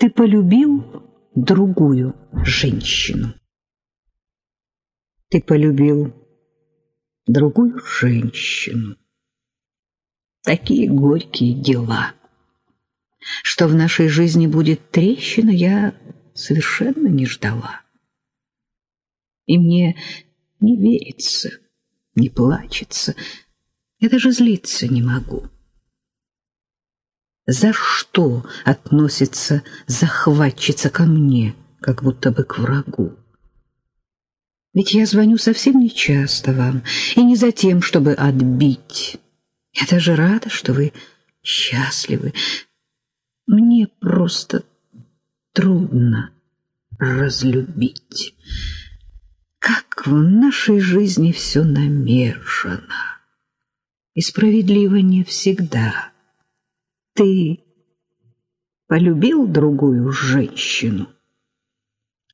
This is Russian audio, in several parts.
Ты полюбил другую женщину. Ты полюбил другую женщину. Такие горькие дела. Что в нашей жизни будет трещина, я совершенно не ждала. И мне не верится, не плачется, я даже злиться не могу за что относится захватчица ко мне, как будто бы к врагу. Ведь я звоню совсем не часто вам, и не за тем, чтобы отбить. Я даже рада, что вы счастливы. Мне просто трудно разлюбить. Как в нашей жизни все намешано. И справедливо не всегда ты полюбил другую женщину,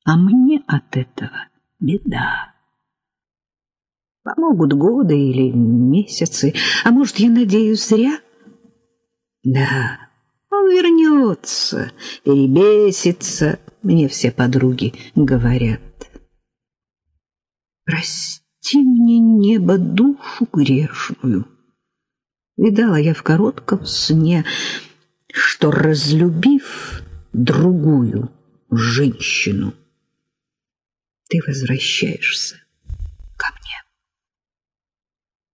а мне от этого беда. Помогут годы или месяцы, а может, я надеюсь, зря? Да, он вернется, перебесится, мне все подруги говорят. Прости мне, небо, душу грешную, Видала я в коротком сне, что, разлюбив другую женщину, ты возвращаешься